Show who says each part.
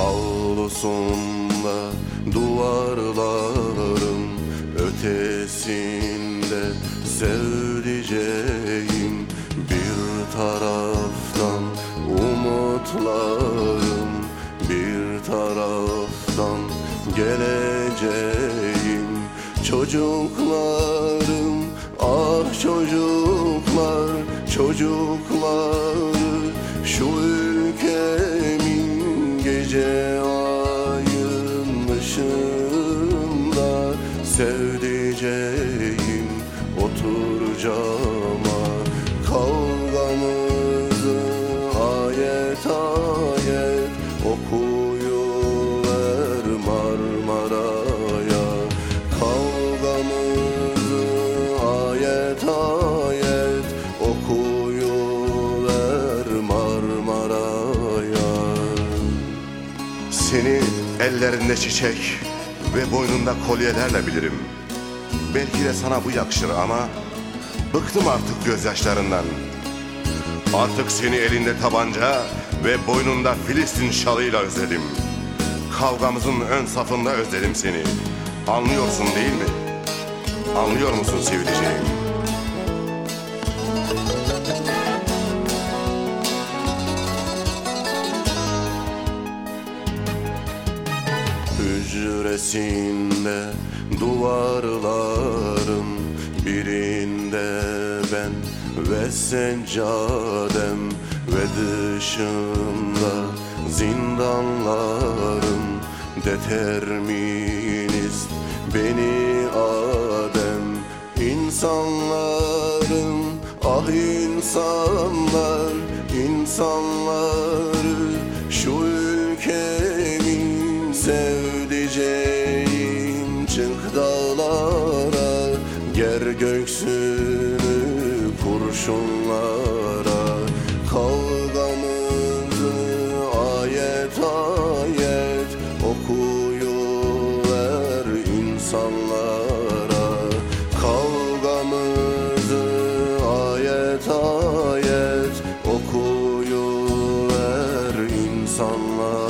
Speaker 1: Avlusunda duvarların ötesinde sevdiceğim Bir taraftan umutlarım bir taraftan geleceğim. Çocuklarım ah çocuklar çocukları Şu Sevdiceğim otur cama. Kavgamızı ayet ayet okuyuver Marmara'ya. Kavgamızı ayet ayet okuyuver Marmara'ya.
Speaker 2: Seni ellerinde çiçek ve boynunda kolyelerle bilirim. Belki de sana bu yakışır ama bıktım artık gözyaşlarından. Artık seni elinde tabanca ve boynunda Filistin şalıyla özledim. Kavgamızın ön safında özledim seni. Anlıyorsun değil mi? Anlıyor musun sevdiceğim?
Speaker 1: Hücresinde duvarların birinde ben ve seccadem ve dışında zindanların determinist beni Adem. İnsanların ah insanlar insanları şu sevdiceğim. Çık dağlara ger göksünü kurşunlara. Kavgamızı ayet ayet okuyuver insanlara. Kavgamızı ayet ayet okuyuver insanlara